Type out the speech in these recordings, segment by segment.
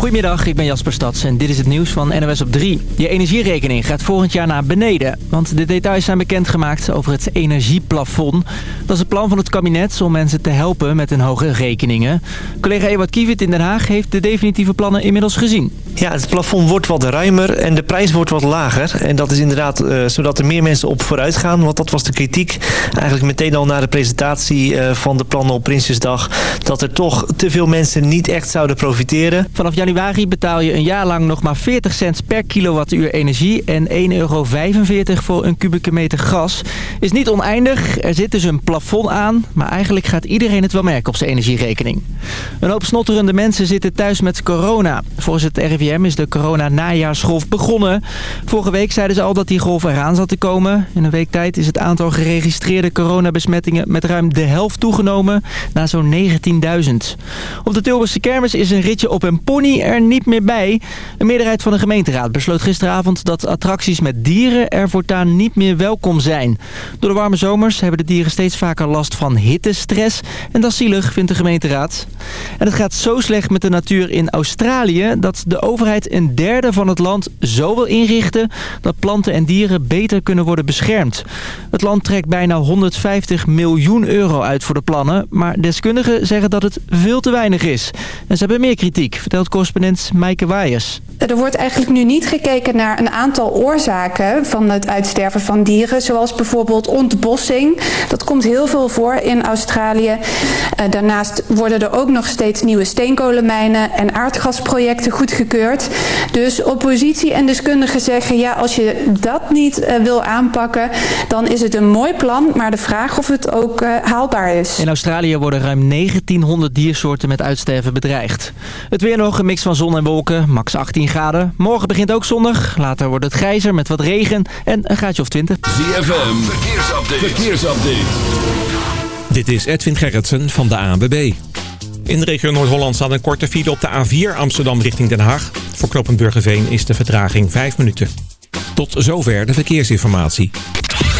Goedemiddag, ik ben Jasper Stads en dit is het nieuws van NOS op 3. Je energierekening gaat volgend jaar naar beneden. Want de details zijn bekendgemaakt over het energieplafond. Dat is het plan van het kabinet om mensen te helpen met hun hoge rekeningen. Collega Ewart Kiewit in Den Haag heeft de definitieve plannen inmiddels gezien. Ja, het plafond wordt wat ruimer en de prijs wordt wat lager. En dat is inderdaad uh, zodat er meer mensen op vooruit gaan. Want dat was de kritiek eigenlijk meteen al na de presentatie uh, van de plannen op Prinsjesdag. Dat er toch te veel mensen niet echt zouden profiteren. Vanaf januari betaal je een jaar lang nog maar 40 cent per kilowattuur energie... en 1,45 euro voor een kubieke meter gas. Is niet oneindig, er zit dus een plafond aan... maar eigenlijk gaat iedereen het wel merken op zijn energierekening. Een hoop snotterende mensen zitten thuis met corona. Volgens het RIVM is de corona-najaarsgolf begonnen. Vorige week zeiden ze al dat die golf eraan zat te komen. In een week tijd is het aantal geregistreerde coronabesmettingen... met ruim de helft toegenomen naar zo'n 19.000. Op de Tilburgse kermis is een ritje op een pony er niet meer bij. Een meerderheid van de gemeenteraad besloot gisteravond dat attracties met dieren er voortaan niet meer welkom zijn. Door de warme zomers hebben de dieren steeds vaker last van hittestress. En dat zielig, vindt de gemeenteraad. En het gaat zo slecht met de natuur in Australië dat de overheid een derde van het land zo wil inrichten dat planten en dieren beter kunnen worden beschermd. Het land trekt bijna 150 miljoen euro uit voor de plannen, maar deskundigen zeggen dat het veel te weinig is. En ze hebben meer kritiek, vertelt correspondent Maaike Waaiers. Er wordt eigenlijk nu niet gekeken naar een aantal oorzaken van het uitsterven van dieren. Zoals bijvoorbeeld ontbossing. Dat komt heel veel voor in Australië. Daarnaast worden er ook nog steeds nieuwe steenkolenmijnen en aardgasprojecten goedgekeurd. Dus oppositie en deskundigen zeggen ja als je dat niet wil aanpakken dan is het een mooi plan. Maar de vraag of het ook haalbaar is. In Australië worden ruim 1900 diersoorten met uitsterven bedreigd. Het weer nog een mix van zon en wolken, max 18 graden. Morgen begint ook zonnig, later wordt het grijzer met wat regen en een graadje of 20. ZFM, verkeersupdate. verkeersupdate. Dit is Edwin Gerritsen van de ANWB. In de regio Noord-Holland staat een korte file op de A4 Amsterdam richting Den Haag. Voor knooppunt Burgerveen is de vertraging 5 minuten. Tot zover de verkeersinformatie.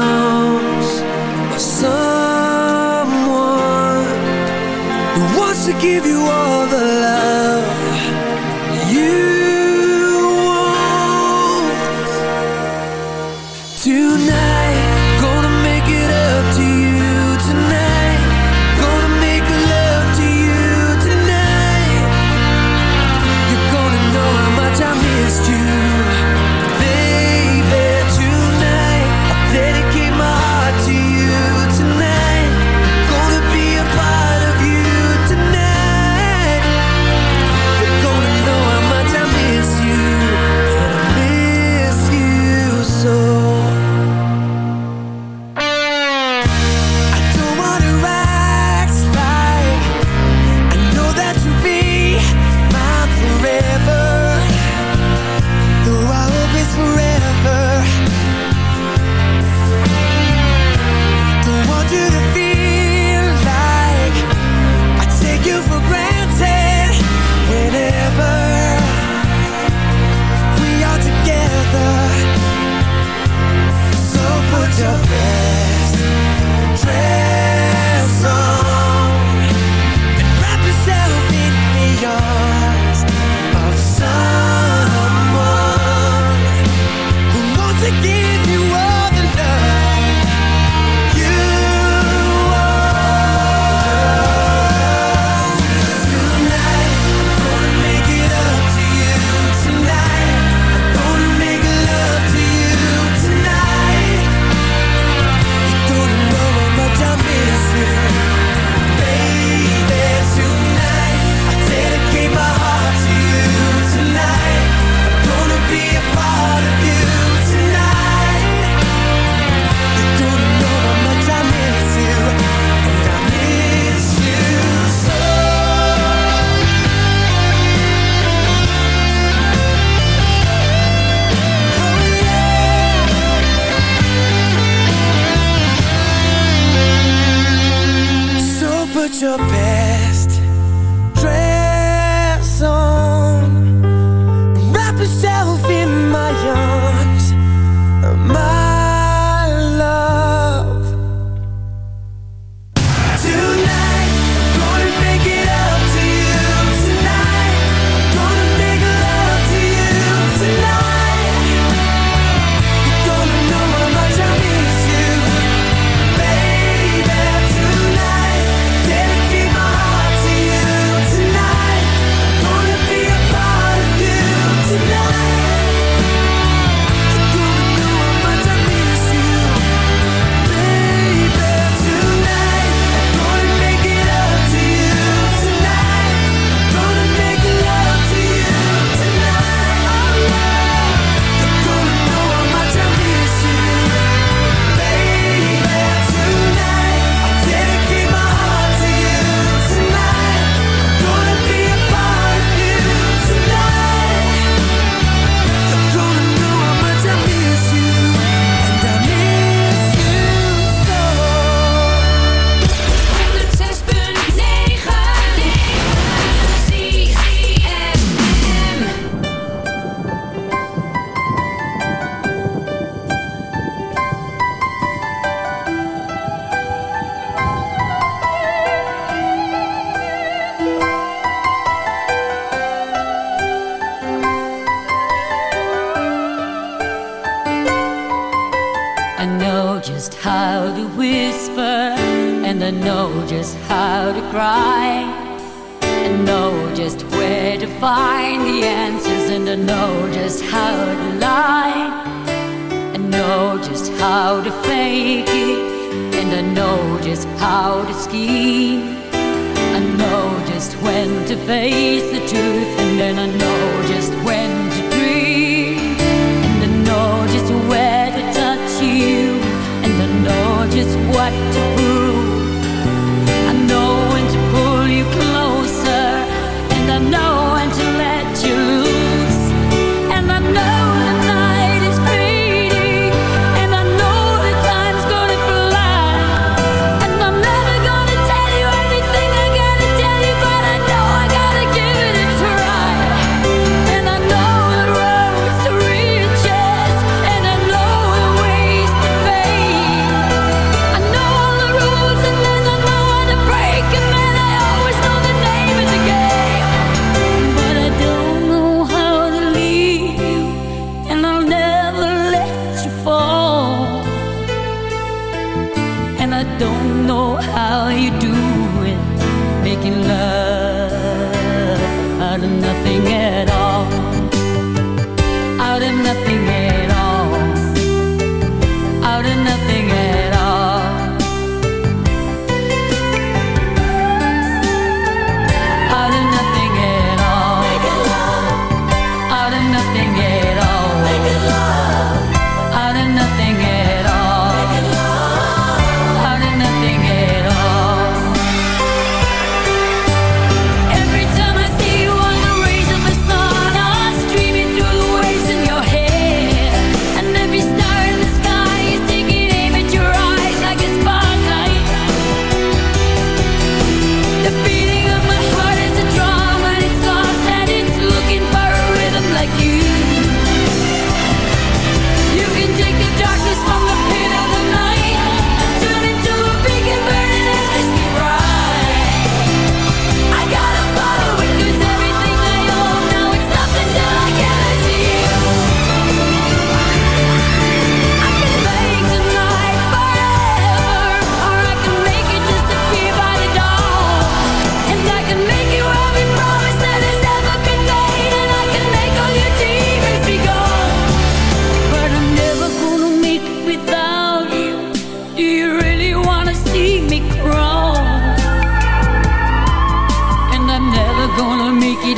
canción.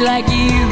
like you.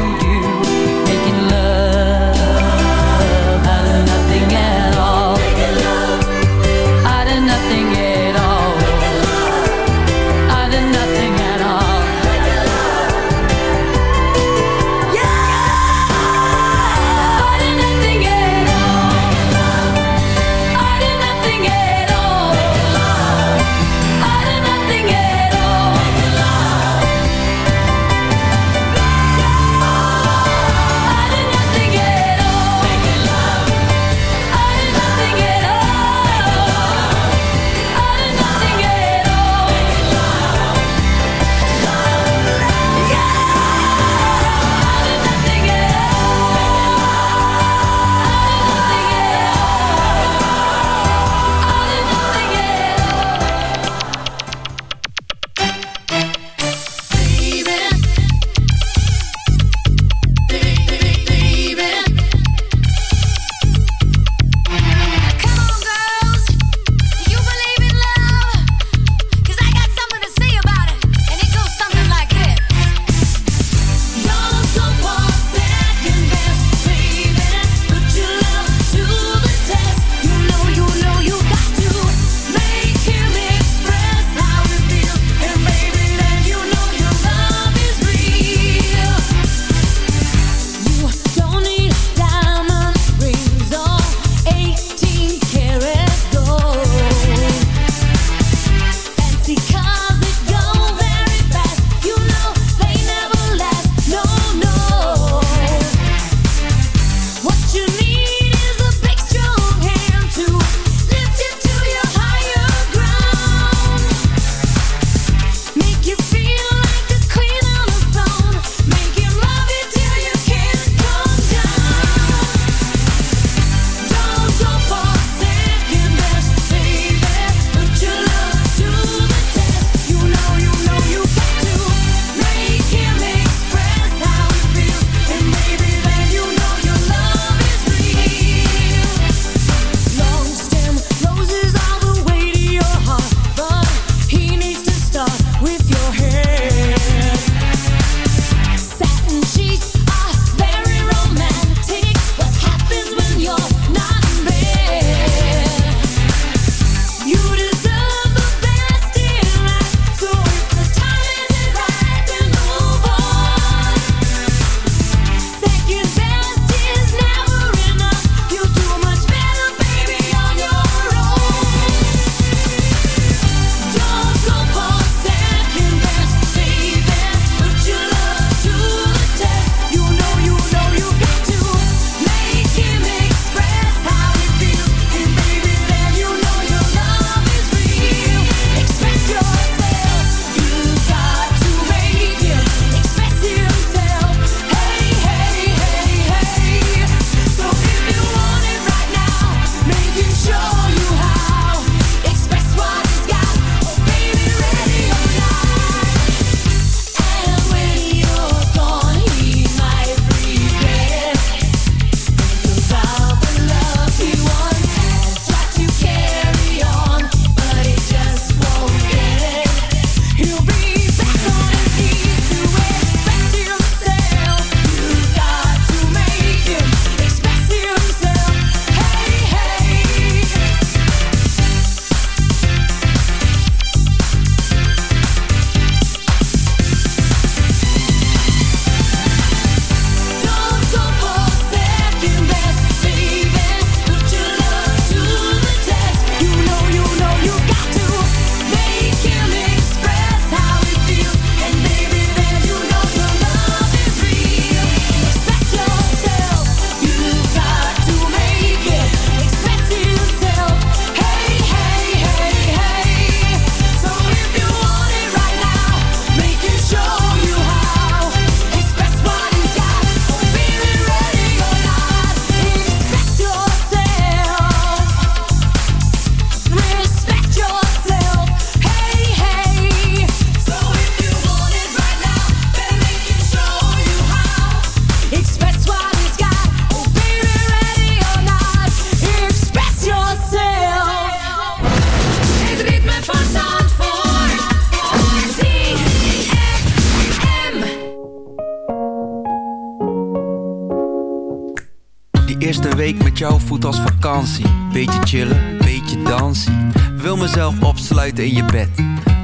Een beetje dansen. Wil mezelf opsluiten in je bed.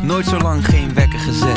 Nooit zo lang geen wekker gezet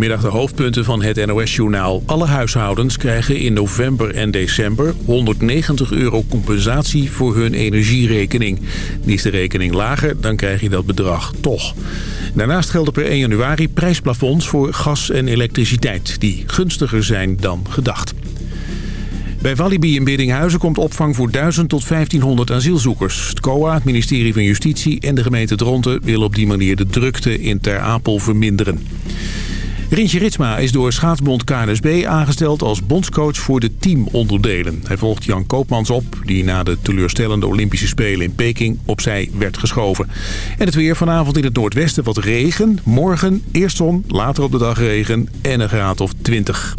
Goedemiddag, de hoofdpunten van het NOS-journaal. Alle huishoudens krijgen in november en december 190 euro compensatie voor hun energierekening. Is de rekening lager, dan krijg je dat bedrag toch. Daarnaast gelden per 1 januari prijsplafonds voor gas en elektriciteit... die gunstiger zijn dan gedacht. Bij Walibi in Biddinghuizen komt opvang voor 1000 tot 1500 asielzoekers. Het COA, het ministerie van Justitie en de gemeente Dronten... willen op die manier de drukte in Ter Apel verminderen. Rintje Ritsma is door schaatsbond KNSB aangesteld als bondscoach voor de teamonderdelen. Hij volgt Jan Koopmans op, die na de teleurstellende Olympische Spelen in Peking opzij werd geschoven. En het weer vanavond in het noordwesten wat regen. Morgen eerst zon, later op de dag regen en een graad of 20.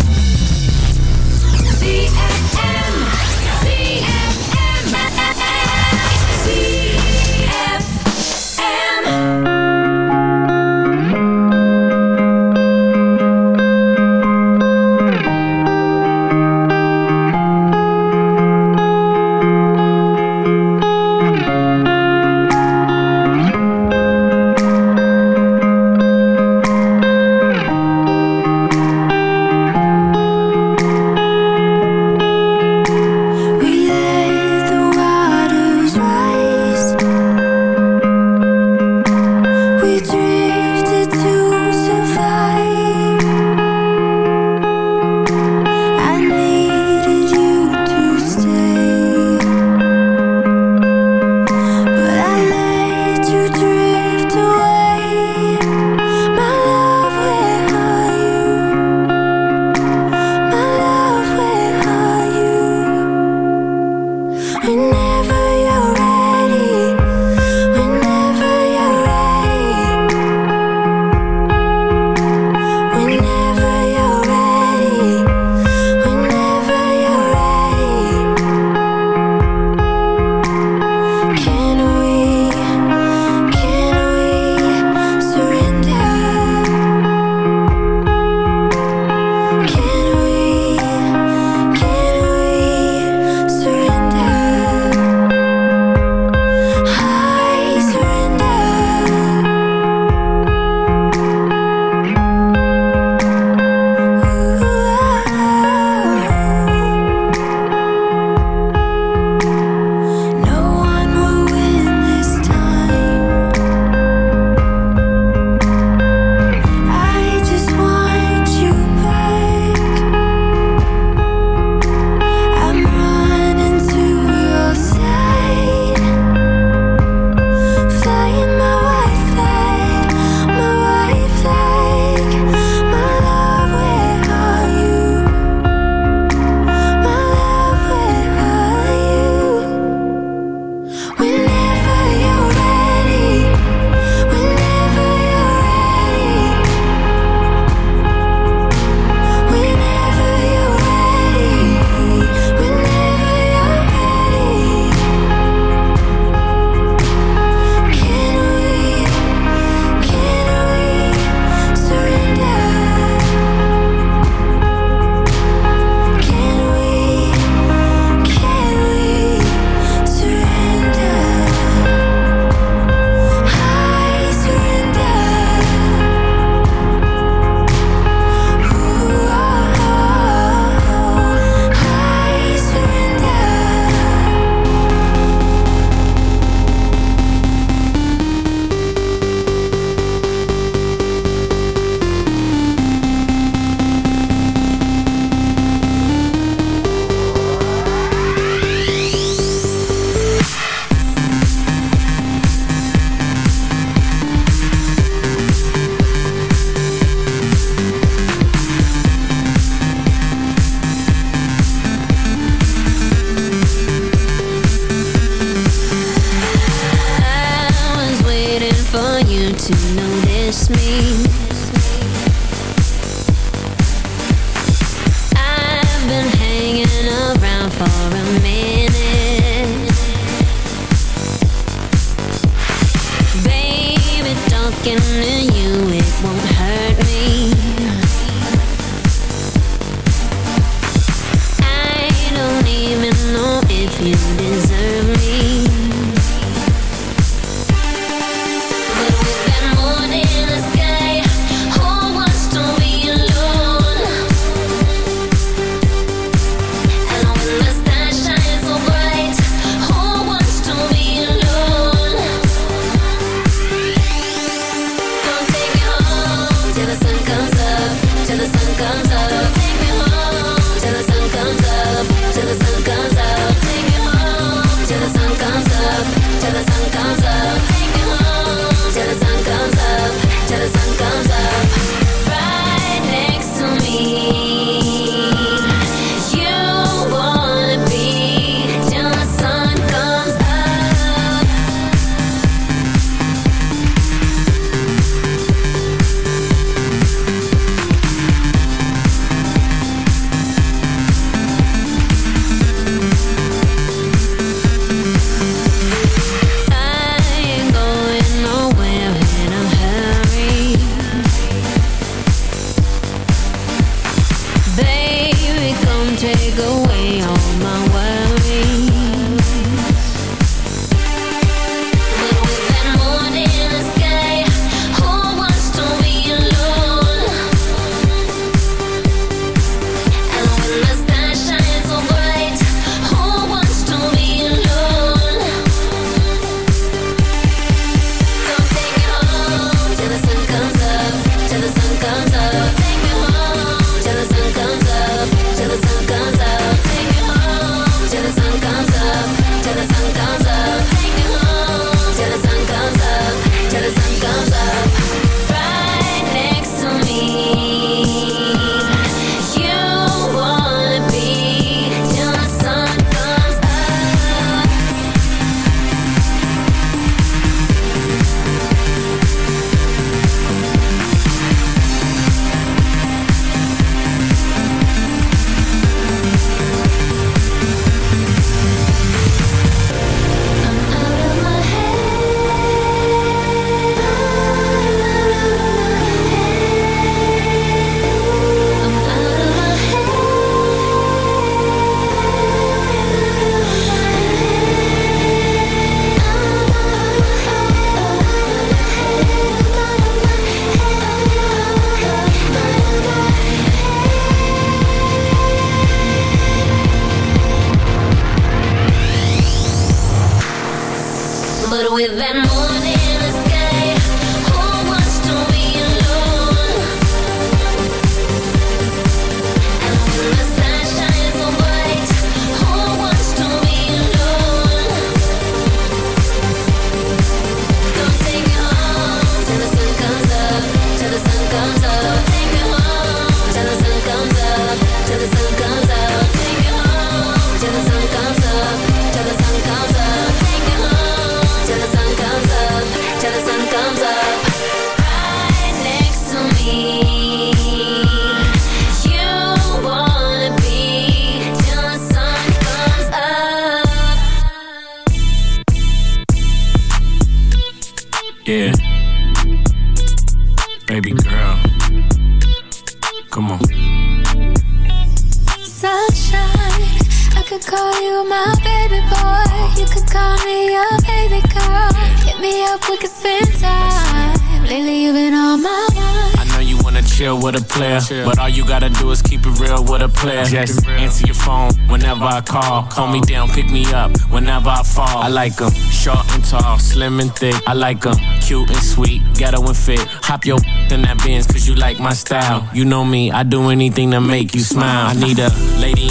Whenever I call. Calm me down, pick me up whenever I fall. I like 'em short and tall, slim and thick. I like 'em cute and sweet, ghetto and fit. Hop your in that Benz cause you like my style. You know me, I do anything to make you smile. I need a lady in the street,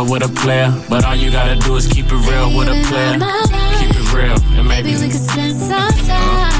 Wanna with a player, but all you gotta do is keep it real with a player. Keep it real, and maybe Maybe we could spend some uh-huh. time.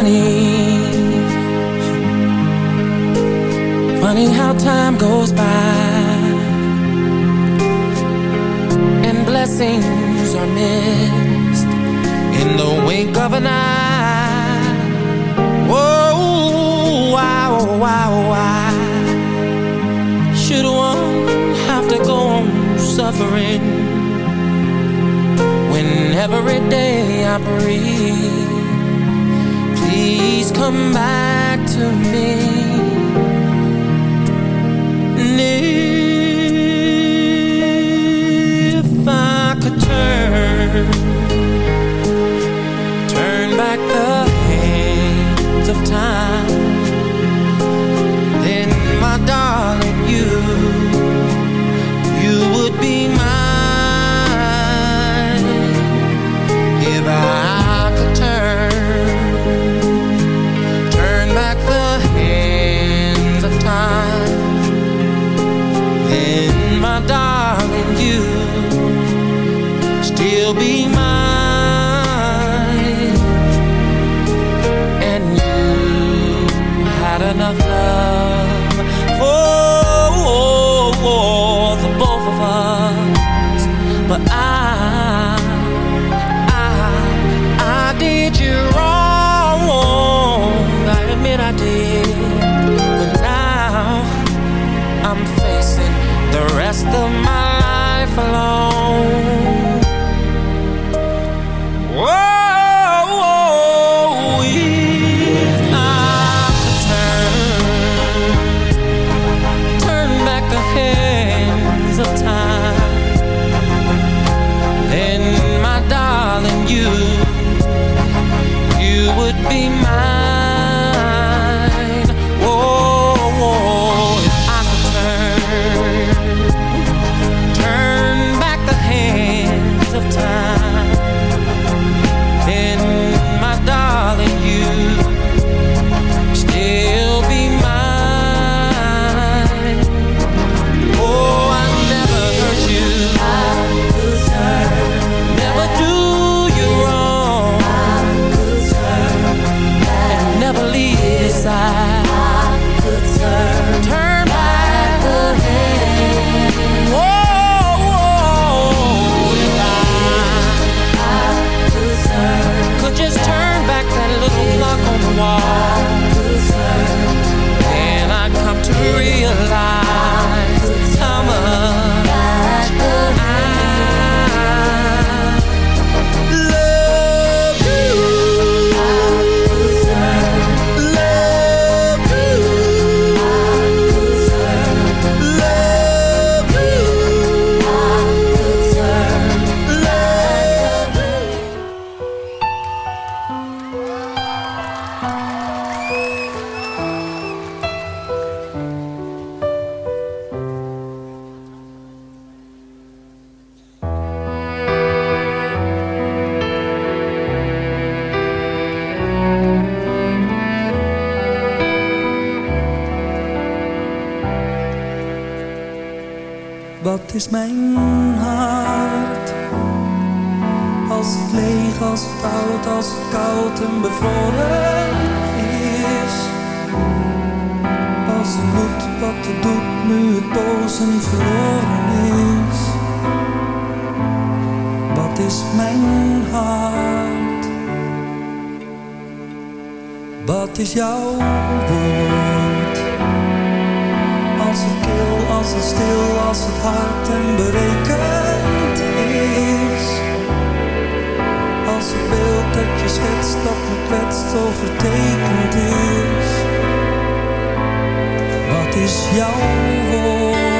Funny, funny how time goes by and blessings are missed in the wink of an eye. Whoa, wow, wow, why should one have to go on suffering? when every day I breathe. Please come back to me. Still be mine, Als het leeg, als het oud, als het koud en bevroren is. ze doet wat het doet nu het boos en verloren is. Wat is mijn hart? Wat is jouw woord? Als het kil, als het stil, als het hard en berekend Het beeld dat je schetst, dat me kwetst, overtekend is. Wat is jouw woord?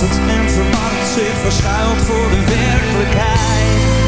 En verward zich verschuilt voor de werkelijkheid.